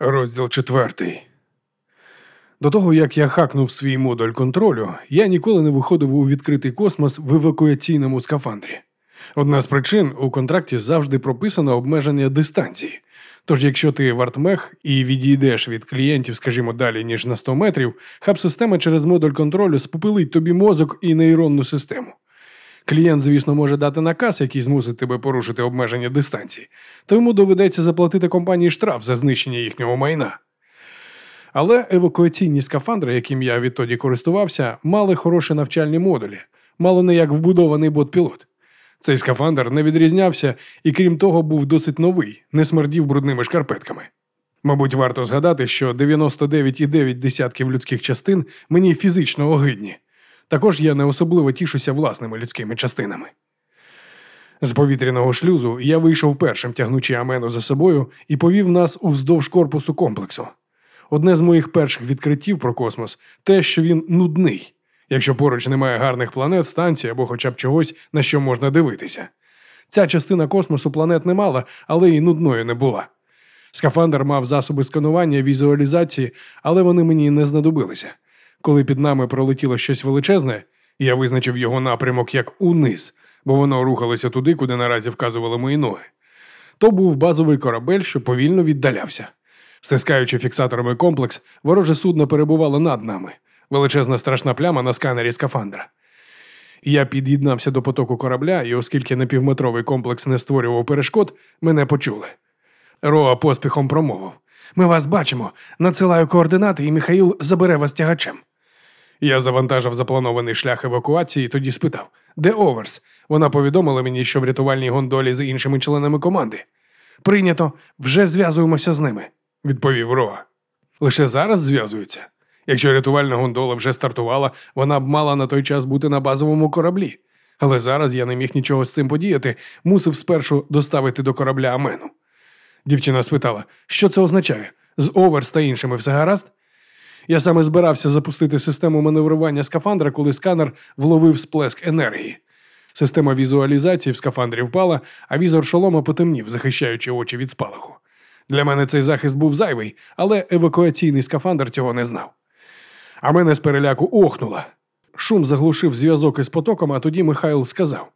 Розділ четвертий. До того, як я хакнув свій модуль контролю, я ніколи не виходив у відкритий космос в евакуаційному скафандрі. Одна з причин у контракті завжди прописано обмеження дистанції. Тож, якщо ти вартмех і відійдеш від клієнтів, скажімо, далі, ніж на 100 метрів, хаб-система через модуль контролю спопилить тобі мозок і нейронну систему. Клієнт, звісно, може дати наказ, який змусить тебе порушити обмеження дистанції, то йому доведеться заплатити компанії штраф за знищення їхнього майна. Але евакуаційні скафандри, яким я відтоді користувався, мали хороші навчальні модулі, мало не як вбудований бот-пілот. Цей скафандр не відрізнявся і, крім того, був досить новий, не смердів брудними шкарпетками. Мабуть, варто згадати, що 99,9 десятків людських частин мені фізично огидні. Також я не особливо тішуся власними людськими частинами. З повітряного шлюзу я вийшов першим, тягнучи Амену за собою, і повів нас уздовж корпусу комплексу. Одне з моїх перших відкриттів про космос те, що він нудний, якщо поруч немає гарних планет, станцій або хоча б чогось, на що можна дивитися. Ця частина космосу планет не мала, але й нудною не була. Скафандр мав засоби сканування, візуалізації, але вони мені не знадобилися. Коли під нами пролетіло щось величезне, я визначив його напрямок як униз, бо воно рухалося туди, куди наразі вказували мої ноги. То був базовий корабель, що повільно віддалявся. Стискаючи фіксаторами комплекс, вороже судно перебувало над нами, величезна страшна пляма на сканері скафандра. Я під'єднався до потоку корабля, і, оскільки напівметровий комплекс не створював перешкод, мене почули. Роа поспіхом промовив: Ми вас бачимо. Надсилаю координати, і Михаїл забере вас тягачем. Я завантажив запланований шлях евакуації, тоді спитав, де Оверс? Вона повідомила мені, що в рятувальній гондолі з іншими членами команди. Прийнято, вже зв'язуємося з ними, відповів Роа. Лише зараз зв'язуються. Якщо рятувальна гондола вже стартувала, вона б мала на той час бути на базовому кораблі. Але зараз я не міг нічого з цим подіяти, мусив спершу доставити до корабля Амену. Дівчина спитала, що це означає? З Оверс та іншими все гаразд? Я саме збирався запустити систему маневрування скафандра, коли сканер вловив сплеск енергії. Система візуалізації в скафандрі впала, а візор шолома потемнів, захищаючи очі від спалаху. Для мене цей захист був зайвий, але евакуаційний скафандр цього не знав. А мене з переляку охнула. Шум заглушив зв'язок із потоком, а тоді Михайло сказав: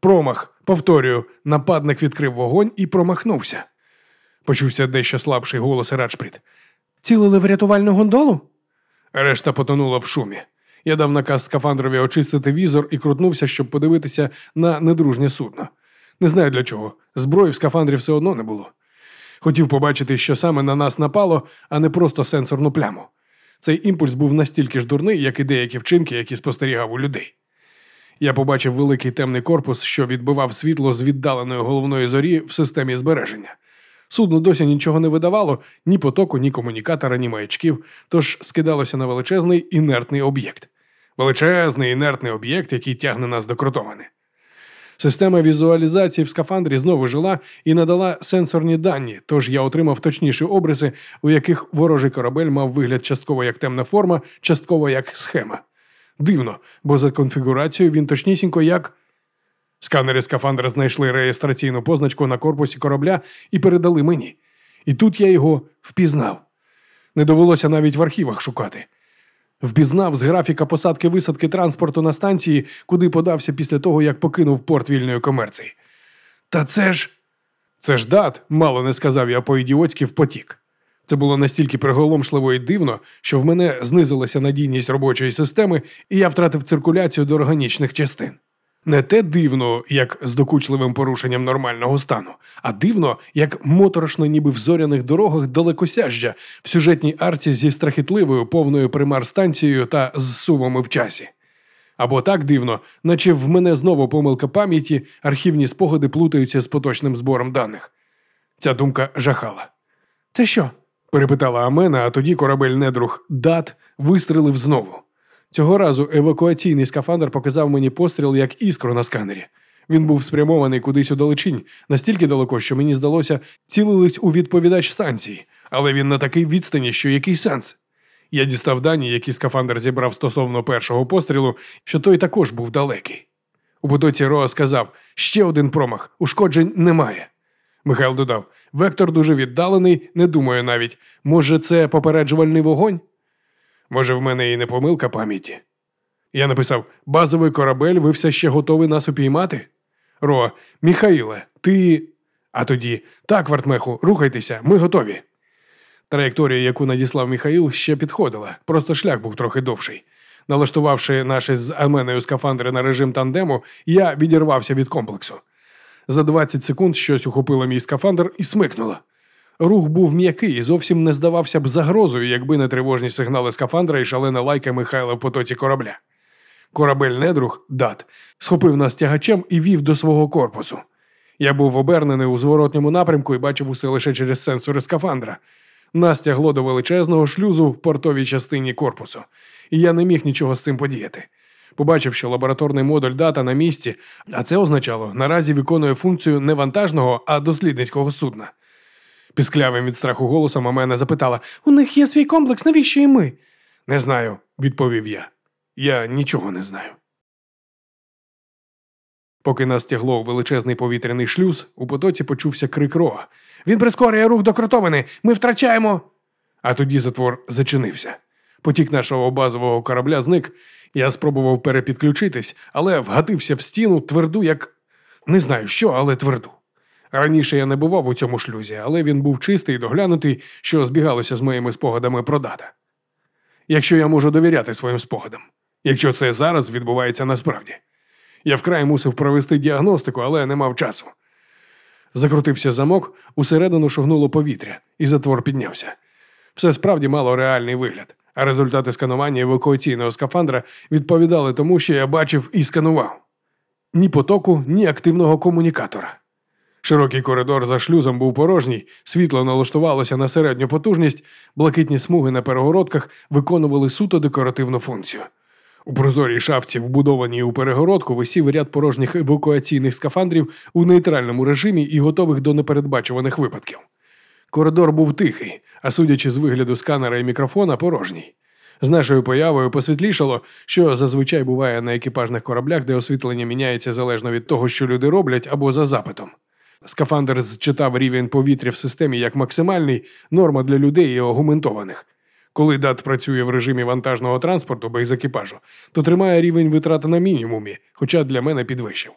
Промах, повторюю, нападник відкрив вогонь і промахнувся. Почувся дещо слабший голос Раджпріт. Цілили в рятувальну гондолу? Решта потонула в шумі. Я дав наказ скафандрові очистити візор і крутнувся, щоб подивитися на недружнє судно. Не знаю для чого. Зброї в скафандрі все одно не було. Хотів побачити, що саме на нас напало, а не просто сенсорну пляму. Цей імпульс був настільки ж дурний, як і деякі вчинки, які спостерігав у людей. Я побачив великий темний корпус, що відбивав світло з віддаленої головної зорі в системі збереження. Судно досі нічого не видавало ні потоку, ні комунікатора, ні маячків, тож скидалося на величезний інертний об'єкт. Величезний інертний об'єкт, який тягне нас до кротовини. Система візуалізації в скафандрі знову жила і надала сенсорні дані, тож я отримав точніші обриси, у яких ворожий корабель мав вигляд частково як темна форма, частково як схема. Дивно, бо за конфігурацією він точнісінько як. Сканери скафандра знайшли реєстраційну позначку на корпусі корабля і передали мені. І тут я його впізнав. Не довелося навіть в архівах шукати. Впізнав з графіка посадки висадки транспорту на станції, куди подався після того, як покинув порт вільної комерції. Та це ж. Це ж дат, мало не сказав я по-ідіотськи в потік. Це було настільки приголомшливо і дивно, що в мене знизилася надійність робочої системи, і я втратив циркуляцію до органічних частин. Не те дивно, як з докучливим порушенням нормального стану, а дивно, як моторошно, ніби в зоряних дорогах далекосяжжя в сюжетній арці зі страхітливою повною примар станцією та з сувами в часі. Або так дивно, наче в мене знову помилка пам'яті, архівні спогади плутаються з поточним збором даних. Ця думка жахала. Це що? перепитала Амена, а тоді корабель недруг Дат вистрелив знову. Цього разу евакуаційний скафандр показав мені постріл як іскру на сканері. Він був спрямований кудись у далечінь, настільки далеко, що мені здалося, цілились у відповідач станції, але він на такій відстані, що який сенс. Я дістав дані, які скафандр зібрав стосовно першого пострілу, що той також був далекий. У потоці Роа сказав: ще один промах, ушкоджень немає. Михайло додав: Вектор дуже віддалений, не думаю навіть. Може, це попереджувальний вогонь? Може, в мене і не помилка пам'яті. Я написав: базовий корабель, ви все ще готові нас упіймати? Ро, Міхаїле, ти. А тоді так, Вартмеху, рухайтеся, ми готові. Траєкторія, яку надіслав Міхаїл, ще підходила, просто шлях був трохи довший. Налаштувавши наші з Аменою скафандри на режим тандему, я відірвався від комплексу. За 20 секунд щось ухопило мій скафандр і смикнуло. Рух був м'який і зовсім не здавався б загрозою, якби не тривожні сигнали скафандра і шалена лайка Михайла в потоці корабля. Корабель недруг, дат, схопив нас тягачем і вів до свого корпусу. Я був обернений у зворотньому напрямку і бачив усе лише через сенсори скафандра. Нас тягло до величезного шлюзу в портовій частині корпусу, і я не міг нічого з цим подіяти. Побачив, що лабораторний модуль дата на місці, а це означало, наразі виконує функцію не вантажного, а дослідницького судна. Пісклявим від страху голосом мене запитала: У них є свій комплекс, навіщо і ми? Не знаю, відповів я. Я нічого не знаю. Поки нас тягло у величезний повітряний шлюз, у потоці почувся крик Роа. Він прискорює рух до кротовини. Ми втрачаємо. А тоді затвор зачинився. Потік нашого базового корабля зник. Я спробував перепідключитись, але вгатився в стіну тверду, як не знаю що, але тверду. Раніше я не бував у цьому шлюзі, але він був чистий і доглянутий, що збігалося з моїми спогадами про дата. Якщо я можу довіряти своїм спогадам, якщо це зараз відбувається насправді. Я вкрай мусив провести діагностику, але не мав часу. Закрутився замок, усередину шугнуло повітря, і затвор піднявся. Все справді мало реальний вигляд, а результати сканування евакуаційного скафандра відповідали тому, що я бачив і сканував. Ні потоку, ні активного комунікатора. Широкий коридор за шлюзом був порожній, світло налаштувалося на середню потужність, блакитні смуги на перегородках виконували суто декоративну функцію. У прозорій шафці, вбудованій у перегородку, висів ряд порожніх евакуаційних скафандрів у нейтральному режимі і готових до непередбачуваних випадків. Коридор був тихий, а судячи з вигляду сканера і мікрофона, порожній. З нашою появою посвітлішало, що зазвичай буває на екіпажних кораблях, де освітлення міняється залежно від того, що люди роблять, або за запитом. Скафандр зчитав рівень повітря в системі як максимальний норма для людей і агументованих. Коли дат працює в режимі вантажного транспорту без екіпажу, то тримає рівень витрати на мінімумі, хоча для мене підвищив.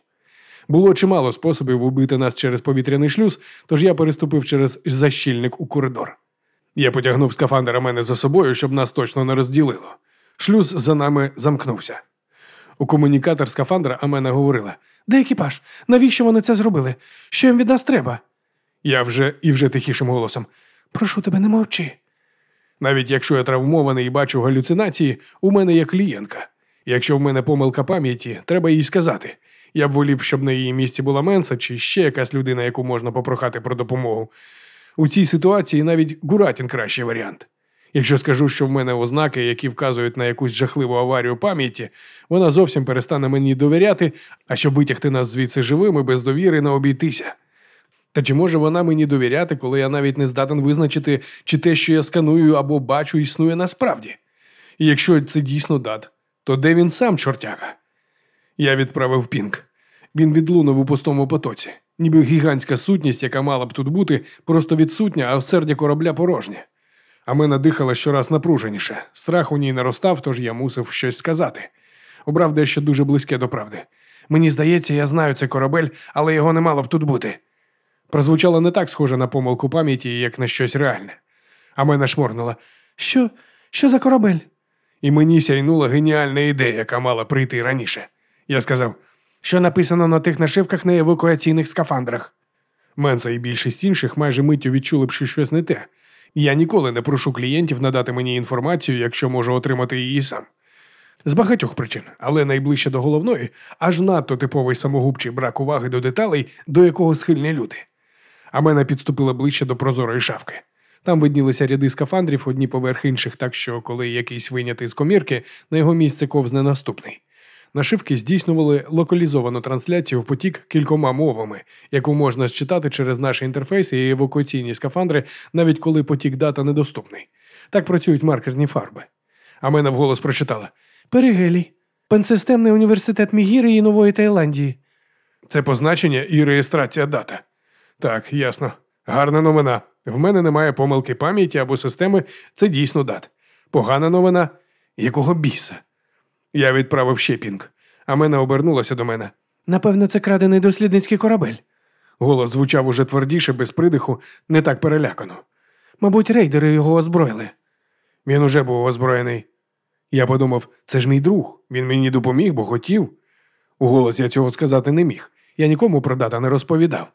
Було чимало способів убити нас через повітряний шлюз, тож я переступив через защільник у коридор. Я потягнув скафандра мене за собою, щоб нас точно не розділило. Шлюз за нами замкнувся. У комунікатор скафандра Амена говорила: Де екіпаж? Навіщо вони це зробили? Що їм від нас треба? Я вже і вже тихішим голосом. Прошу тебе, не мовчи. Навіть якщо я травмований і бачу галюцинації, у мене є клієнтка. Якщо в мене помилка пам'яті, треба їй сказати. Я б волів, щоб на її місці була Менса чи ще якась людина, яку можна попрохати про допомогу. У цій ситуації навіть Гуратін кращий варіант. Якщо скажу, що в мене ознаки, які вказують на якусь жахливу аварію пам'яті, вона зовсім перестане мені довіряти, а щоб витягти нас звідси живими, без довіри не обійтися. Та чи може вона мені довіряти, коли я навіть не здатен визначити, чи те, що я сканую або бачу, існує насправді? І якщо це дійсно дат, то де він сам, чортяга? Я відправив пінг. Він відлунув у пустому потоці, ніби гігантська сутність, яка мала б тут бути, просто відсутня, а в серді корабля порожнє. А мене дихала щораз напруженіше. Страх у ній наростав, тож я мусив щось сказати. Обрав дещо дуже близьке до правди. Мені здається, я знаю цей корабель, але його не мало б тут бути. Прозвучало не так схоже на помилку пам'яті, як на щось реальне. А мене шморнула. Що? Що за корабель? І мені сяйнула геніальна ідея, яка мала прийти раніше. Я сказав, що написано на тих нашивках на евакуаційних скафандрах. Менса і більшість інших майже миттю відчули б, що щось не те. Я ніколи не прошу клієнтів надати мені інформацію, якщо можу отримати її сам. З багатьох причин, але найближче до головної, аж надто типовий самогубчий брак уваги до деталей, до якого схильні люди. А мене підступила ближче до прозорої шавки. Там виднілися ряди скафандрів одні поверх інших, так що, коли якийсь винятий з комірки, на його місце ковзне наступний. Нашивки здійснювали локалізовану трансляцію в потік кількома мовами, яку можна считати через наші інтерфейси і евакуаційні скафандри, навіть коли потік дата недоступний. Так працюють маркерні фарби. А мене вголос прочитала Перегелій, Пансистемний університет Мігіри і Нової Таїландії. Це позначення і реєстрація дата. Так, ясно. Гарна новина. В мене немає помилки пам'яті або системи, це дійсно дат. Погана новина. Якого біса? Я відправив ще пінг. А мене обернулася до мене. Напевно, це крадений дослідницький корабель. Голос звучав уже твердіше, без придиху, не так перелякано. Мабуть, рейдери його озброїли. Він уже був озброєний. Я подумав, це ж мій друг, він мені допоміг, бо хотів. Уголос я цього сказати не міг. Я нікому про дата не розповідав.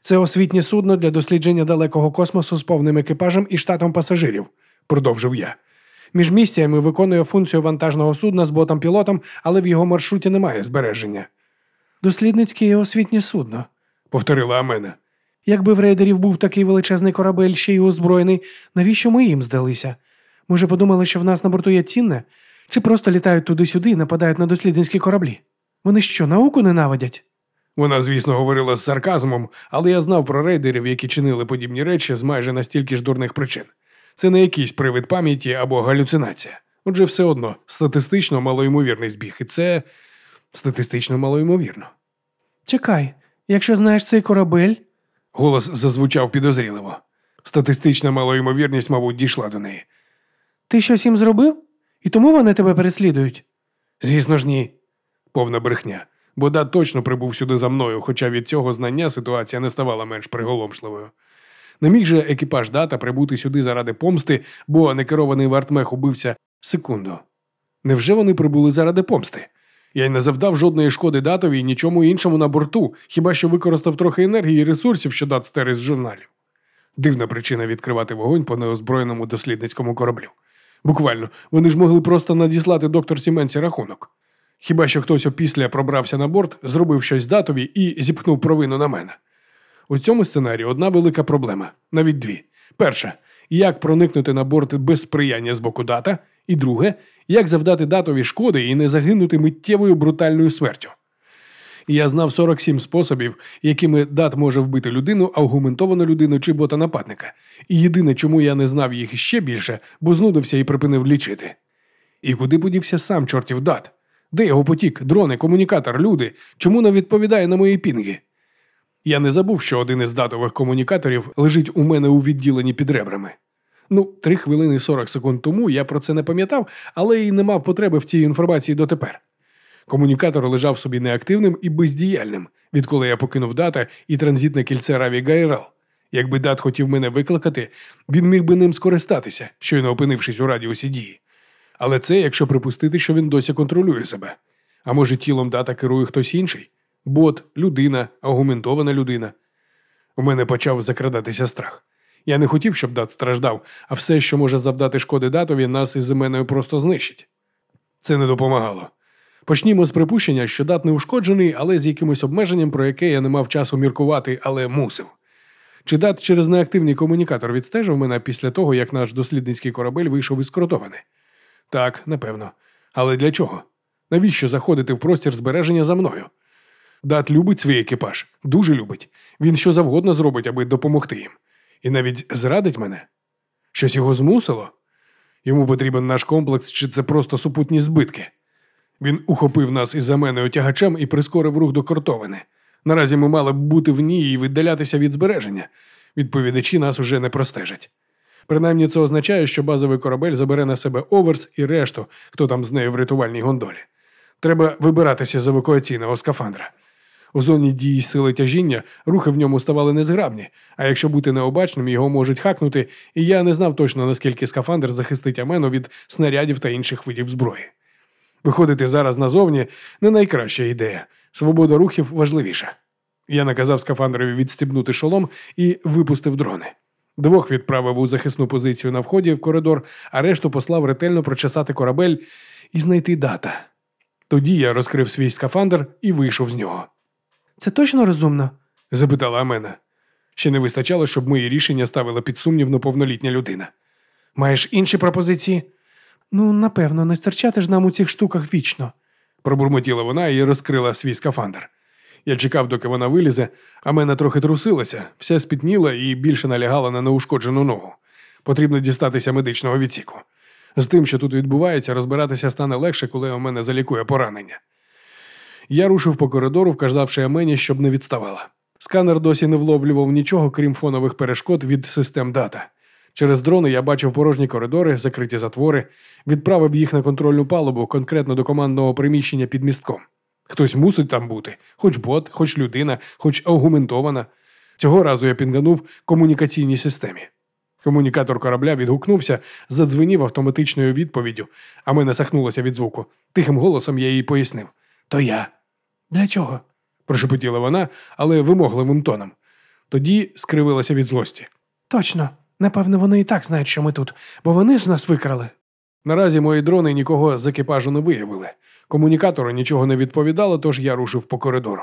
Це освітнє судно для дослідження далекого космосу з повним екіпажем і штатом пасажирів, продовжив я. Між місіями виконує функцію вантажного судна з ботом-пілотом, але в його маршруті немає збереження. Дослідницьке і освітнє судно, повторила Амена. Якби в рейдерів був такий величезний корабель, ще й озброєний, навіщо ми їм здалися? Може, подумали, що в нас на борту є цінне? Чи просто літають туди-сюди і нападають на дослідницькі кораблі? Вони що, науку ненавидять? Вона, звісно, говорила з сарказмом, але я знав про рейдерів, які чинили подібні речі з майже настільки ж дурних причин. Це не якийсь привид пам'яті або галюцинація. Отже, все одно статистично малоймовірний збіг, і це статистично малоймовірно. Чекай, якщо знаєш цей корабель. Голос зазвучав підозріливо. Статистична малоймовірність, мабуть, дійшла до неї. Ти щось їм зробив? І тому вони тебе переслідують? Звісно ж, ні. Повна брехня. Бода точно прибув сюди за мною, хоча від цього знання ситуація не ставала менш приголомшливою. Не міг же екіпаж дата прибути сюди заради помсти, бо некерований вартмех убився секунду. Невже вони прибули заради помсти? Я й не завдав жодної шкоди датові і нічому іншому на борту, хіба що використав трохи енергії і ресурсів, що дат стер із журналів. Дивна причина відкривати вогонь по неозброєному дослідницькому кораблю. Буквально, вони ж могли просто надіслати доктор Сіменсі рахунок. Хіба що хтось опісля пробрався на борт, зробив щось датові і зіпхнув провину на мене. У цьому сценарії одна велика проблема, навіть дві. Перша, як проникнути на борт без сприяння з боку дата, і друге, як завдати датові шкоди і не загинути миттєвою брутальною смертю. Я знав 47 способів, якими дат може вбити людину, аргументовану людину чи бота нападника. І єдине, чому я не знав їх ще більше, бо знудився і припинив лічити. І куди подівся сам чортів дат? Де його потік, дрони, комунікатор, люди? Чому не відповідає на мої пінги? Я не забув, що один із датових комунікаторів лежить у мене у відділенні під ребрами. Ну, три хвилини 40 секунд тому я про це не пам'ятав, але й не мав потреби в цій інформації дотепер. Комунікатор лежав собі неактивним і бездіяльним, відколи я покинув дата і транзитне кільце Раві Гайрал. Якби дат хотів мене викликати, він міг би ним скористатися, щойно опинившись у радіусі дії. Але це якщо припустити, що він досі контролює себе. А може, тілом дата керує хтось інший? Бот, людина, аргументована людина. У мене почав закрадатися страх. Я не хотів, щоб дат страждав, а все, що може завдати шкоди датові, нас із іменою просто знищить. Це не допомагало. Почнімо з припущення, що дат не ушкоджений, але з якимось обмеженням, про яке я не мав часу міркувати, але мусив. Чи дат через неактивний комунікатор відстежив мене після того, як наш дослідницький корабель вийшов із кротовини? Так, напевно. Але для чого? Навіщо заходити в простір збереження за мною? Дат любить свій екіпаж, дуже любить. Він що завгодно зробить, аби допомогти їм. І навіть зрадить мене. Щось його змусило? Йому потрібен наш комплекс, чи це просто супутні збитки. Він ухопив нас із заменою тягачем і прискорив рух до кортовини. Наразі ми мали б бути в ній і віддалятися від збереження. Відповідачі нас уже не простежать. Принаймні це означає, що базовий корабель забере на себе оверс і решту, хто там з нею в рятувальній гондолі. Треба вибиратися з евакуаційного скафандра. У зоні дії сили тяжіння рухи в ньому ставали незграбні, а якщо бути необачним, його можуть хакнути, і я не знав точно, наскільки скафандр захистить Амену від снарядів та інших видів зброї. Виходити зараз назовні не найкраща ідея. Свобода рухів важливіша. Я наказав скафандрові відстібнути шолом і випустив дрони. Двох відправив у захисну позицію на вході в коридор, а решту послав ретельно прочесати корабель і знайти дата. Тоді я розкрив свій скафандр і вийшов з нього. Це точно розумно? запитала Амена. Ще не вистачало, щоб мої рішення ставила під сумнівно повнолітня людина. Маєш інші пропозиції? Ну, напевно, не стерчати ж нам у цих штуках вічно, пробурмотіла вона і розкрила свій скафандр. Я чекав, доки вона вилізе, а мене трохи трусилася, вся спітніла і більше налягала на неушкоджену ногу. Потрібно дістатися медичного відсіку. З тим, що тут відбувається, розбиратися стане легше, коли у мене залікує поранення. Я рушив по коридору, вказавши Амені, щоб не відставала. Сканер досі не вловлював нічого, крім фонових перешкод від систем дата. Через дрони я бачив порожні коридори, закриті затвори, відправив їх на контрольну палубу конкретно до командного приміщення під містком. Хтось мусить там бути, хоч бот, хоч людина, хоч аугументована. Цього разу я пінганув комунікаційній системі. Комунікатор корабля відгукнувся, задзвенів автоматичною відповіддю, а мене сахнулося від звуку. Тихим голосом я їй пояснив. То я. Для чого? прошепотіла вона, але вимогливим тоном. Тоді скривилася від злості. Точно, напевно, вони і так знають, що ми тут, бо вони ж нас викрали. Наразі мої дрони нікого з екіпажу не виявили. Комунікатору нічого не відповідало, тож я рушив по коридору.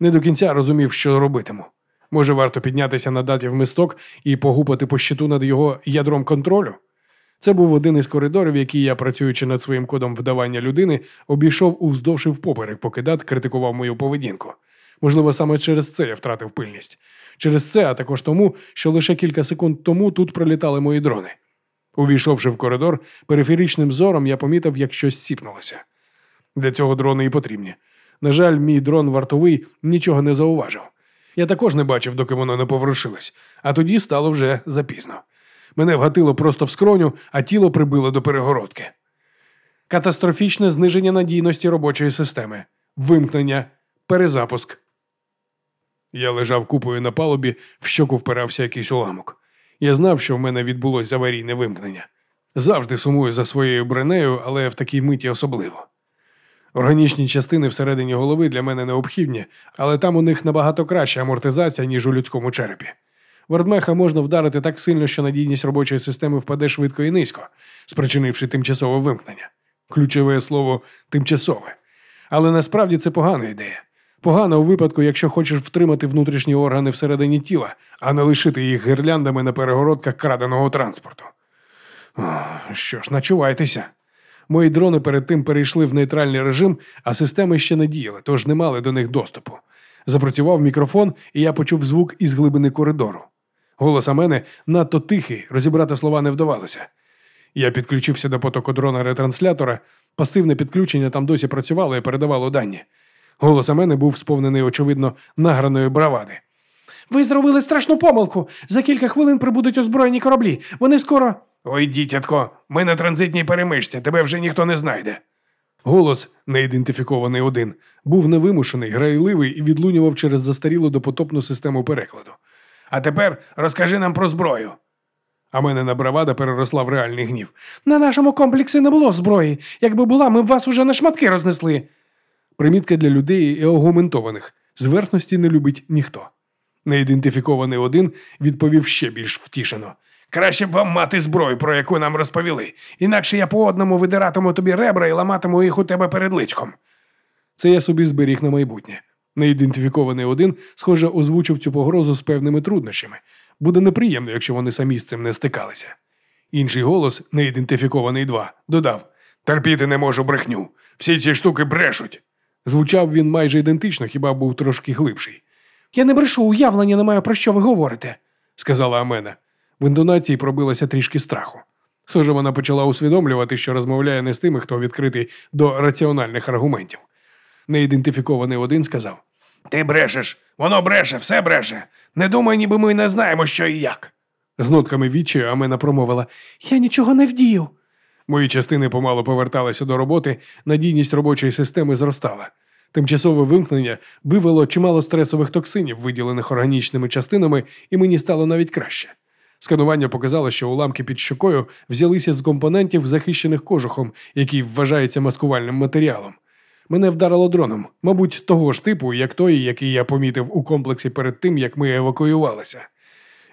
Не до кінця розумів, що робитиму. Може, варто піднятися на даті в мисток і погупати по щиту над його ядром контролю? Це був один із коридорів, який я, працюючи над своїм кодом вдавання людини, обійшов уздовж і впоперек, поки дат критикував мою поведінку. Можливо, саме через це я втратив пильність. Через це, а також тому, що лише кілька секунд тому тут пролітали мої дрони. Увійшовши в коридор, периферичним зором я помітив, як щось сіпнулося. Для цього дрони і потрібні. На жаль, мій дрон вартовий нічого не зауважив. Я також не бачив, доки воно не поворушилось, а тоді стало вже запізно. Мене вгатило просто в скроню, а тіло прибило до перегородки. Катастрофічне зниження надійності робочої системи, вимкнення, перезапуск. Я лежав купою на палубі, в щоку впирався якийсь уламок. Я знав, що в мене відбулось аварійне вимкнення. Завжди сумую за своєю бренею, але в такій миті особливо. Органічні частини всередині голови для мене необхідні, але там у них набагато краща амортизація, ніж у людському черепі. Вардмеха можна вдарити так сильно, що надійність робочої системи впаде швидко і низько, спричинивши тимчасове вимкнення. Ключове слово тимчасове. Але насправді це погана ідея. Погано у випадку, якщо хочеш втримати внутрішні органи всередині тіла, а не лишити їх гірляндами на перегородках краденого транспорту. Що ж, начувайтеся. Мої дрони перед тим перейшли в нейтральний режим, а системи ще не діяли, тож не мали до них доступу. Запрацював мікрофон, і я почув звук із глибини коридору. Голос у мене надто тихий, розібрати слова не вдавалося. Я підключився до потокодрона ретранслятора, пасивне підключення там досі працювало і передавало дані. Голос у мене був сповнений, очевидно, награної бравади. Ви зробили страшну помилку. За кілька хвилин прибудуть озброєні кораблі. Вони скоро. Ой, дітятко, ми на транзитній перемишці, тебе вже ніхто не знайде. Голос, неідентифікований один, був невимушений, грайливий і відлунював через застарілу допотопну систему перекладу. А тепер розкажи нам про зброю. А мене бравада переросла в реальний гнів. На нашому комплексі не було зброї. Якби була, ми б вас уже на шматки рознесли. Примітка для людей і аугументованих. Зверхності не любить ніхто. Неідентифікований один відповів ще більш втішено. Краще б вам мати зброю, про яку нам розповіли, інакше я по одному видиратиму тобі ребра і ламатиму їх у тебе перед личком. Це я собі зберіг на майбутнє. Неідентифікований один, схоже, озвучив цю погрозу з певними труднощами. Буде неприємно, якщо вони самі з цим не стикалися. Інший голос, неідентифікований два, додав Терпіти не можу брехню. Всі ці штуки брешуть. Звучав він майже ідентично, хіба був трошки глибший. Я не брешу, уявлення не маю, про що ви говорите, сказала Амена. В інтонації пробилося трішки страху. Схоже, вона почала усвідомлювати, що розмовляє не з тими, хто відкритий до раціональних аргументів. Неідентифікований один сказав: Ти брешеш, воно бреше, все бреше. Не думай, ніби ми не знаємо, що і як. З нотками відчаю Амена промовила Я нічого не вдію. Мої частини помало поверталися до роботи, надійність робочої системи зростала. Тимчасове вимкнення вивело чимало стресових токсинів, виділених органічними частинами, і мені стало навіть краще. Сканування показало, що уламки під щокою взялися з компонентів, захищених кожухом, який вважається маскувальним матеріалом. Мене вдарило дроном, мабуть, того ж типу, як той, який я помітив у комплексі перед тим, як ми евакуювалися.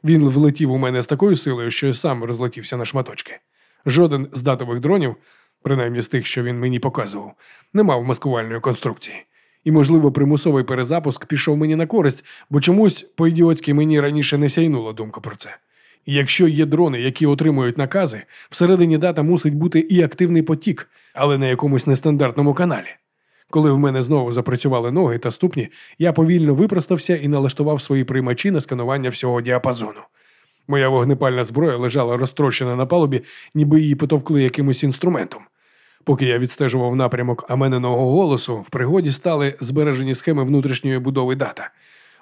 Він влетів у мене з такою силою, що я сам розлетівся на шматочки. Жоден з датових дронів, принаймні з тих, що він мені показував, не мав маскувальної конструкції. І, можливо, примусовий перезапуск пішов мені на користь, бо чомусь по ідіотськи мені раніше не сяйнула думка про це. Якщо є дрони, які отримують накази, всередині дата мусить бути і активний потік, але на якомусь нестандартному каналі. Коли в мене знову запрацювали ноги та ступні, я повільно випростався і налаштував свої приймачі на сканування всього діапазону. Моя вогнепальна зброя лежала розтрощена на палубі, ніби її потовкли якимось інструментом. Поки я відстежував напрямок амененого голосу, в пригоді стали збережені схеми внутрішньої будови дата.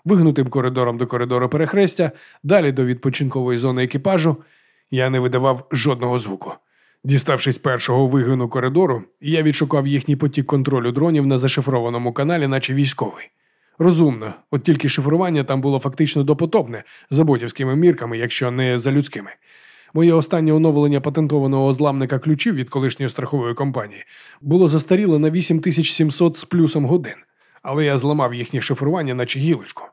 вигнутим коридором до коридору перехрестя, далі до відпочинкової зони екіпажу. Я не видавав жодного звуку. Діставшись першого вигину коридору, я відшукав їхній потік контролю дронів на зашифрованому каналі, наче військовий. Розумно, от тільки шифрування там було фактично допотопне за ботівськими мірками, якщо не за людськими. Моє останнє оновлення патентованого зламника ключів від колишньої страхової компанії було застаріло на 8700 з плюсом годин, але я зламав їхнє шифрування, наче гілочку.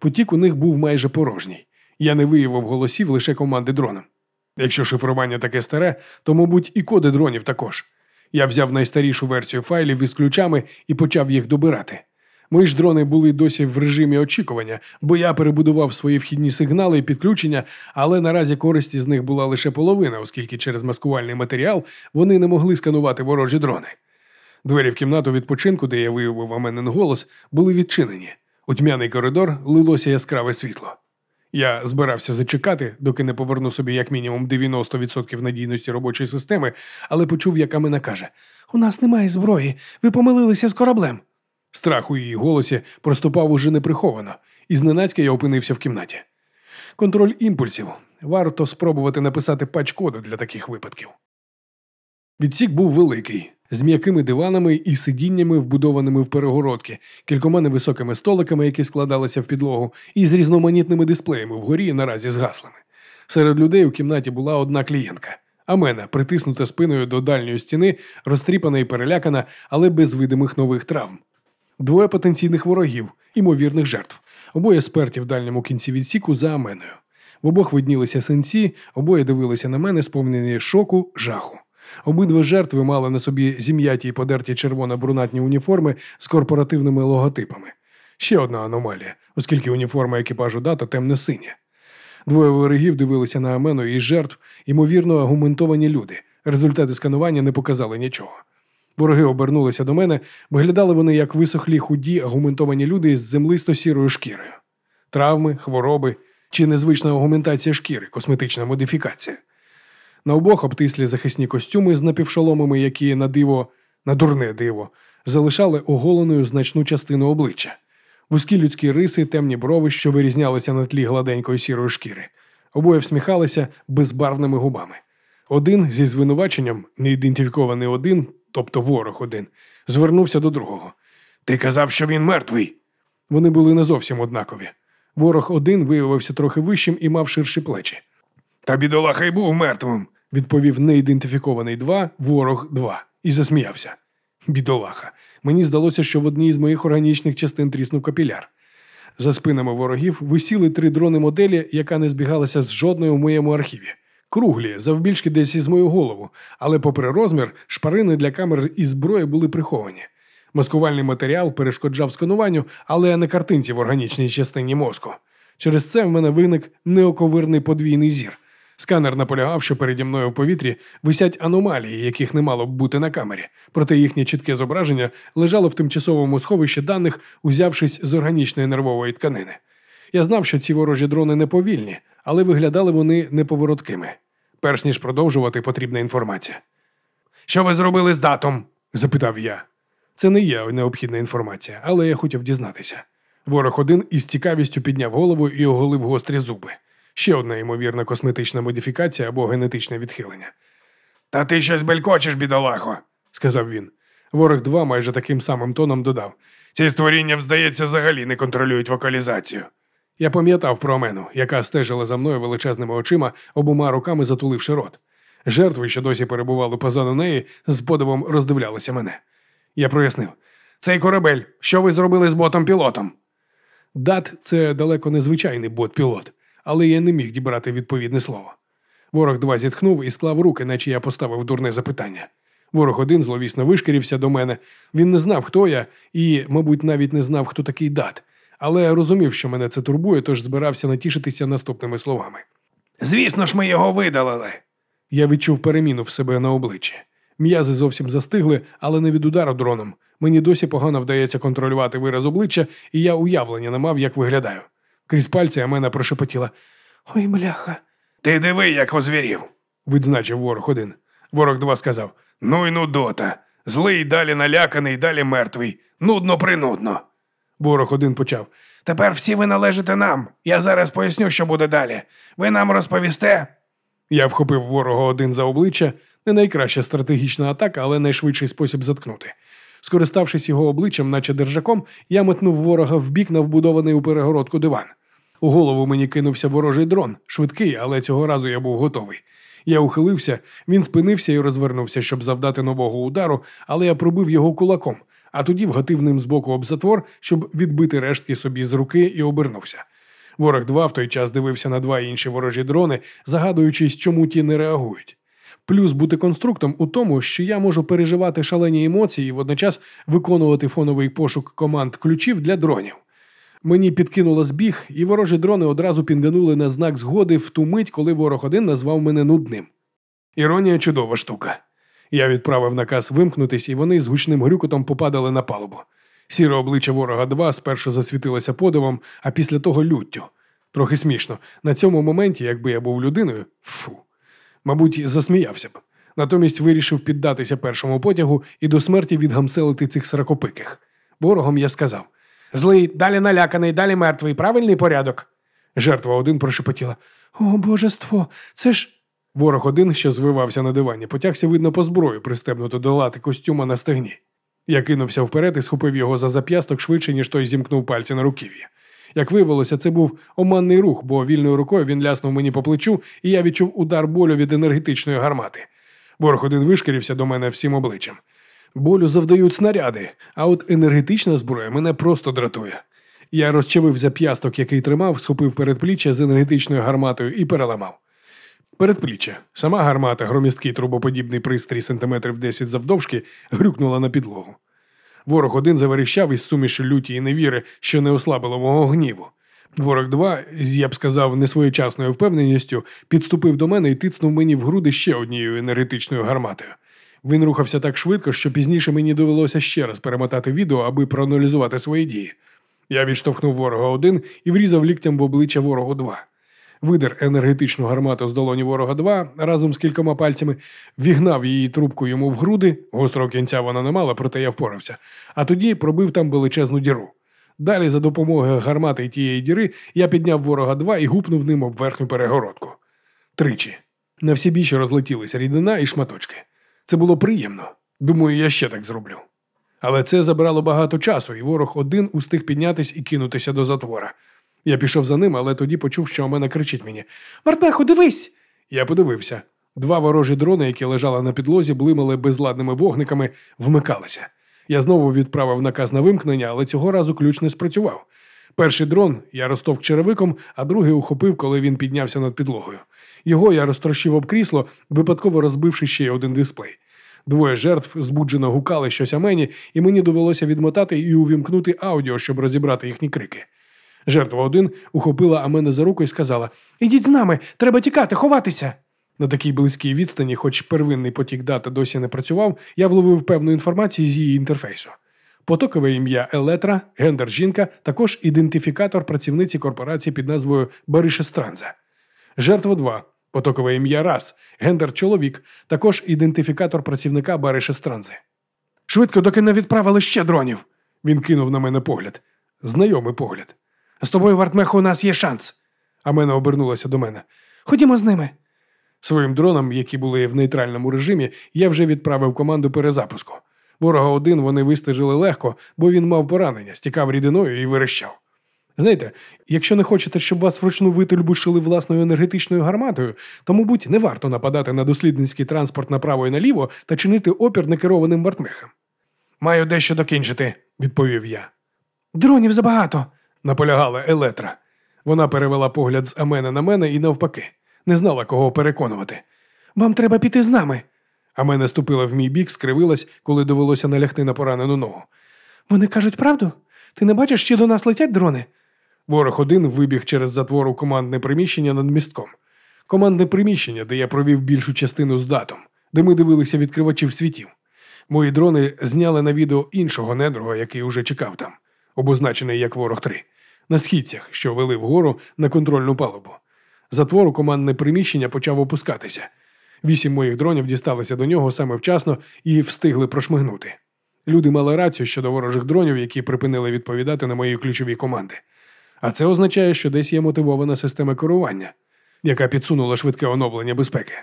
Потік у них був майже порожній. Я не виявив голосів лише команди дроном. Якщо шифрування таке старе, то, мабуть, і коди дронів також. Я взяв найстарішу версію файлів із ключами і почав їх добирати. Мої ж дрони були досі в режимі очікування, бо я перебудував свої вхідні сигнали і підключення, але наразі користі з них була лише половина, оскільки через маскувальний матеріал вони не могли сканувати ворожі дрони. Двері в кімнату відпочинку, де я виявив Аменин голос, були відчинені. У тьмяний коридор лилося яскраве світло. Я збирався зачекати, доки не поверну собі як мінімум 90% надійності робочої системи, але почув, як Амена каже: У нас немає зброї, ви помилилися з кораблем. Страх у її голосі проступав уже неприховано, і зненацька я опинився в кімнаті. Контроль імпульсів. Варто спробувати написати пач-коду для таких випадків. Відсік був великий, з м'якими диванами і сидіннями, вбудованими в перегородки, кількома невисокими столиками, які складалися в підлогу, і з різноманітними дисплеями вгорі наразі згаслими. Серед людей у кімнаті була одна клієнтка. Амена, притиснута спиною до дальньої стіни, розтріпана і перелякана, але без видимих нових травм. Двоє потенційних ворогів, імовірних жертв, обоє сперті в дальньому кінці відсіку за Аменою. В обох виднілися синці, обоє дивилися на мене, сповнені шоку, жаху. Обидва жертви мали на собі зім'яті й подерті червоно-брунатні уніформи з корпоративними логотипами. Ще одна аномалія, оскільки уніформа екіпажу дата темно-синя. Двоє ворогів дивилися на Амену і жертв, ймовірно, агументовані люди. Результати сканування не показали нічого. Вороги обернулися до мене, виглядали вони як висохлі худі агументовані люди з землисто-сірою шкірою. Травми, хвороби чи незвична агументація шкіри, косметична модифікація. На обох обтислі захисні костюми з напівшоломами, які на диво, на дурне диво, залишали оголеною значну частину обличчя, вузькі людські риси, темні брови, що вирізнялися на тлі гладенької сірої шкіри. Обоє всміхалися безбарвними губами. Один зі звинуваченням, не ідентифікований один, тобто ворог один, звернувся до другого. Ти казав, що він мертвий. Вони були не зовсім однакові. Ворог один виявився трохи вищим і мав ширші плечі. Та бідолаха й був мертвим, відповів неідентифікований два, ворог два, і засміявся. Бідолаха. Мені здалося, що в одній з моїх органічних частин тріснув капіляр. За спинами ворогів висіли три дрони моделі, яка не збігалася з жодною в моєму архіві. Круглі, завбільшки десь із мою голову, але, попри розмір, шпарини для камер і зброї були приховані. Маскувальний матеріал перешкоджав скануванню, але не картинці в органічній частині мозку. Через це в мене виник неоковирний подвійний зір. Сканер наполягав, що переді мною в повітрі висять аномалії, яких не мало б бути на камері, проте їхнє чітке зображення лежало в тимчасовому сховищі даних, узявшись з органічної нервової тканини. Я знав, що ці ворожі дрони не повільні, але виглядали вони неповороткими. Перш ніж продовжувати, потрібна інформація. Що ви зробили з датом? запитав я. Це не є необхідна інформація, але я хотів дізнатися. Ворог один із цікавістю підняв голову і оголив гострі зуби. Ще одна ймовірна косметична модифікація або генетичне відхилення. Та ти щось белькочеш, бідолахо, сказав він. Ворог 2 майже таким самим тоном додав. Ці створіння, здається, взагалі не контролюють вокалізацію. Я пам'ятав про Амену, яка стежила за мною величезними очима, обома руками затуливши рот. Жертви, що досі перебували позаду неї, з подивом роздивлялися мене. Я прояснив: цей корабель, що ви зробили з ботом-пілотом? Дат це далеко не звичайний бот-пілот, але я не міг дібрати відповідне слово. Ворог два зітхнув і склав руки, наче я поставив дурне запитання. Ворог один зловісно вишкірився до мене. Він не знав, хто я, і, мабуть, навіть не знав, хто такий дат, але розумів, що мене це турбує, тож збирався натішитися наступними словами. Звісно ж, ми його видалили. Я відчув переміну в себе на обличчі. М'язи зовсім застигли, але не від удару дроном. Мені досі погано вдається контролювати вираз обличчя, і я уявлення не мав, як виглядаю. Крізь пальці Амена прошепотіла Ой, бляха. Ти диви, як озвірів, відзначив ворог один. Ворог два сказав Ну й нудота. Злий, далі наляканий, далі мертвий. Нудно принудно. Ворог один почав. Тепер всі ви належите нам. Я зараз поясню, що буде далі. Ви нам розповісте. Я вхопив ворога один за обличчя, не найкраща стратегічна атака, але найшвидший спосіб заткнути. Скориставшись його обличчям, наче держаком, я метнув ворога в бік на вбудований у перегородку диван. У голову мені кинувся ворожий дрон, швидкий, але цього разу я був готовий. Я ухилився, він спинився і розвернувся, щоб завдати нового удару, але я пробив його кулаком, а тоді вгатив ним з боку об затвор, щоб відбити рештки собі з руки і обернувся. Ворог 2 в той час дивився на два інші ворожі дрони, загадуючись, чому ті не реагують. Плюс бути конструктом у тому, що я можу переживати шалені емоції і водночас виконувати фоновий пошук команд ключів для дронів. Мені підкинуло збіг, і ворожі дрони одразу пінганули на знак згоди в ту мить, коли ворог один назвав мене нудним. Іронія чудова штука. Я відправив наказ вимкнутись, і вони з гучним грюкотом попадали на палубу. Сіре обличчя ворога 2 спершу засвітилося подивом, а після того люттю. Трохи смішно. На цьому моменті, якби я був людиною, фу. Мабуть, засміявся б. Натомість вирішив піддатися першому потягу і до смерті відгамселити цих сракопиких. Ворогом я сказав: Злий, далі наляканий, далі мертвий, правильний порядок. Жертва один прошепотіла. О, божество, це ж. Ворог один, що звивався на дивані, потягся, видно, по зброю, пристебнуто до лати костюма на стегні. Я кинувся вперед і схопив його за зап'ясток швидше, ніж той зімкнув пальці на руків'ї. Як виявилося, це був оманний рух, бо вільною рукою він ляснув мені по плечу, і я відчув удар болю від енергетичної гармати. Ворог один вишкірився до мене всім обличчям. Болю завдають снаряди, а от енергетична зброя мене просто дратує. Я розчавив зап'ясток, який тримав, схопив передпліччя з енергетичною гарматою і переламав. Передпліччя. Сама гармата, громісткий трубоподібний пристрій сантиметрів 10 завдовжки, грюкнула на підлогу. Ворог один заверіщав із суміші люті і невіри, що не ослабило мого гніву. Ворог два, я б сказав, несвоєчасною впевненістю, підступив до мене і тицнув мені в груди ще однією енергетичною гарматою. Він рухався так швидко, що пізніше мені довелося ще раз перемотати відео, аби проаналізувати свої дії. Я відштовхнув ворога один і врізав ліктям в обличчя ворогу два. Видер енергетичну гармату з долоні ворога 2 разом з кількома пальцями, вігнав її трубку йому в груди, гострого кінця вона не мала, проте я впорався, а тоді пробив там величезну діру. Далі, за допомогою гармати і тієї діри, я підняв ворога 2 і гупнув ним об верхню перегородку. Тричі. На всі більше розлетілися рідина і шматочки. Це було приємно. Думаю, я ще так зроблю. Але це забрало багато часу, і ворог один устиг піднятись і кинутися до затвора. Я пішов за ним, але тоді почув, що у мене кричить мені Мартбеху, дивись! Я подивився. Два ворожі дрони, які лежали на підлозі, блимали безладними вогниками, вмикалися. Я знову відправив наказ на вимкнення, але цього разу ключ не спрацював. Перший дрон я розтовк черевиком, а другий ухопив, коли він піднявся над підлогою. Його я розтрощив об крісло, випадково розбивши ще один дисплей. Двоє жертв збуджено гукали щось о мені, і мені довелося відмотати і увімкнути аудіо, щоб розібрати їхні крики. Жертва один ухопила Амене за руку і сказала: Ідіть з нами, треба тікати, ховатися. На такій близькій відстані, хоч первинний потік дата досі не працював, я вловив певну інформацію з її інтерфейсу. Потокове ім'я Елетра, гендер жінка, також ідентифікатор працівниці корпорації під назвою Бариша Странза. Жертва 2. Потокове ім'я Рас, гендер чоловік, також ідентифікатор працівника Бариша Странзи. Швидко, доки не відправили ще дронів. Він кинув на мене погляд. Знайомий погляд. З тобою, Вартмеху, у нас є шанс. Амена обернулася до мене. Ходімо з ними. Своїм дронам, які були в нейтральному режимі, я вже відправив команду перезапуску. Ворога один вони вистежили легко, бо він мав поранення, стікав рідиною і верещав. Знаєте, якщо не хочете, щоб вас вручну витульбушили власною енергетичною гарматою, то, мабуть, не варто нападати на дослідницький транспорт направо і наліво та чинити опір некерованим вартмехам. Маю дещо докінчити, відповів я. Дронів забагато, наполягала Елетра. Вона перевела погляд з Амена на мене і навпаки, не знала, кого переконувати. Вам треба піти з нами. Амена ступила в мій бік, скривилась, коли довелося налягти на поранену ногу. Вони кажуть правду? Ти не бачиш, що до нас летять дрони? Ворог один вибіг через затвору командне приміщення над містком. Командне приміщення, де я провів більшу частину з датом, де ми дивилися відкривачів світів. Мої дрони зняли на відео іншого недруга, який уже чекав там, обозначений як ворог 3 на східцях, що вели вгору на контрольну палубу. Затвору командне приміщення почав опускатися. Вісім моїх дронів дісталися до нього саме вчасно і встигли прошмигнути. Люди мали рацію щодо ворожих дронів, які припинили відповідати на мої ключові команди. А це означає, що десь є мотивована система керування, яка підсунула швидке оновлення безпеки.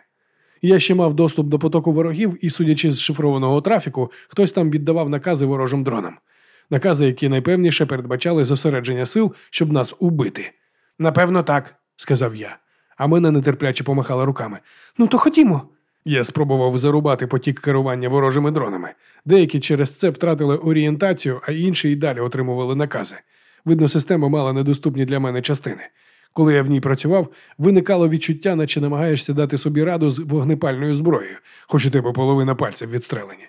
Я ще мав доступ до потоку ворогів, і, судячи з шифрованого трафіку, хтось там віддавав накази ворожим дронам. Накази, які найпевніше передбачали зосередження сил, щоб нас убити. Напевно, так. сказав я. А мене нетерпляче помахала руками. Ну то ходімо. Я спробував зарубати потік керування ворожими дронами. Деякі через це втратили орієнтацію, а інші й далі отримували накази. Видно, система мала недоступні для мене частини. Коли я в ній працював, виникало відчуття, наче намагаєшся дати собі раду з вогнепальною зброєю, хоч у тебе половина пальців відстрелені.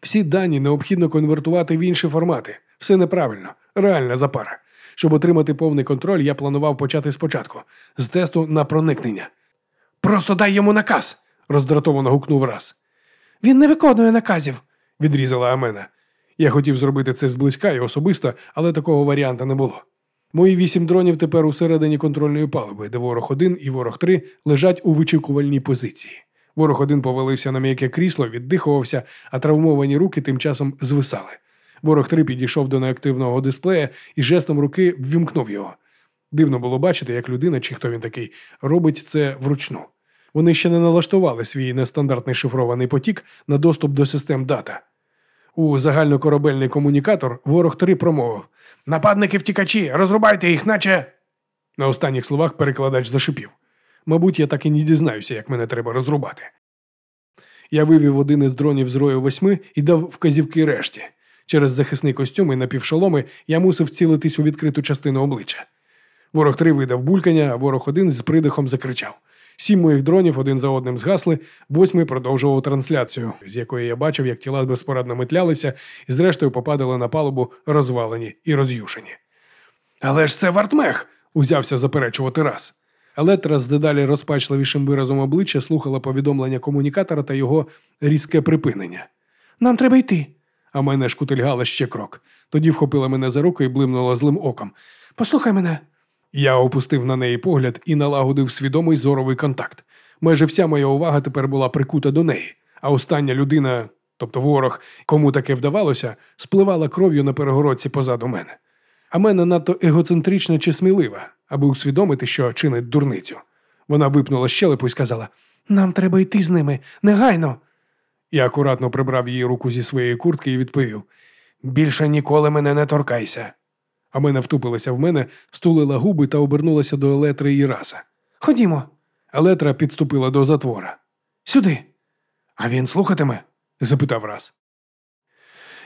Всі дані необхідно конвертувати в інші формати. Все неправильно, реальна запара. Щоб отримати повний контроль, я планував почати спочатку з тесту на проникнення. Просто дай йому наказ. роздратовано гукнув раз. Він не виконує наказів. Відрізала Амена. Я хотів зробити це зблизька і особисто, але такого варіанта не було. Мої вісім дронів тепер усередині контрольної палуби, де ворог 1 і ворог 3 лежать у вичікувальній позиції. Ворог 1 повалився на м'яке крісло, віддихувався, а травмовані руки тим часом звисали. Ворог 3 підійшов до неактивного дисплея і жестом руки ввімкнув його. Дивно було бачити, як людина, чи хто він такий, робить це вручну. Вони ще не налаштували свій нестандартний шифрований потік на доступ до систем дата. У загальнокорабельний комунікатор ворог 3 промовив. Нападники втікачі, розрубайте їх, наче. На останніх словах перекладач зашипів. Мабуть, я так і не дізнаюся, як мене треба розрубати. Я вивів один із дронів з рою восьми і дав вказівки решті. Через захисний костюм і напівшоломи я мусив цілитись у відкриту частину обличчя. Ворог 3 видав булькання, а ворог 1 з придихом закричав. Сім моїх дронів один за одним згасли, восьмий продовжував трансляцію, з якої я бачив, як тіла безпорадно метлялися і зрештою попадали на палубу розвалені і роз'юшені. Але ж це вартмех. узявся заперечувати раз. Електра з дедалі розпачливішим виразом обличчя слухала повідомлення комунікатора та його різке припинення. Нам треба йти. А мене шкутильгала ще крок. Тоді вхопила мене за руку і блимнула злим оком. Послухай мене. Я опустив на неї погляд і налагодив свідомий зоровий контакт. Майже вся моя увага тепер була прикута до неї, а остання людина, тобто ворог, кому таке вдавалося, спливала кров'ю на перегородці позаду мене. А мене надто егоцентрична чи смілива, аби усвідомити, що чинить дурницю. Вона випнула щелепу і сказала: Нам треба йти з ними, негайно. Я акуратно прибрав її руку зі своєї куртки і відповів. Більше ніколи мене не торкайся. А мене втупилася в мене, стулила губи та обернулася до Елетри і Раса. Ходімо. Елетра підступила до затвора. Сюди. А він слухатиме? запитав раз.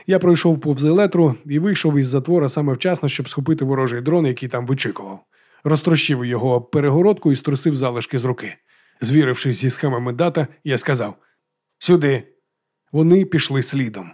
Я пройшов повз елетру і вийшов із затвора саме вчасно, щоб схопити ворожий дрон, який там вичикував. Розтрощив його об перегородку і струсив залишки з руки. Звірившись зі схемами дата, я сказав: Сюди. Вони пішли слідом.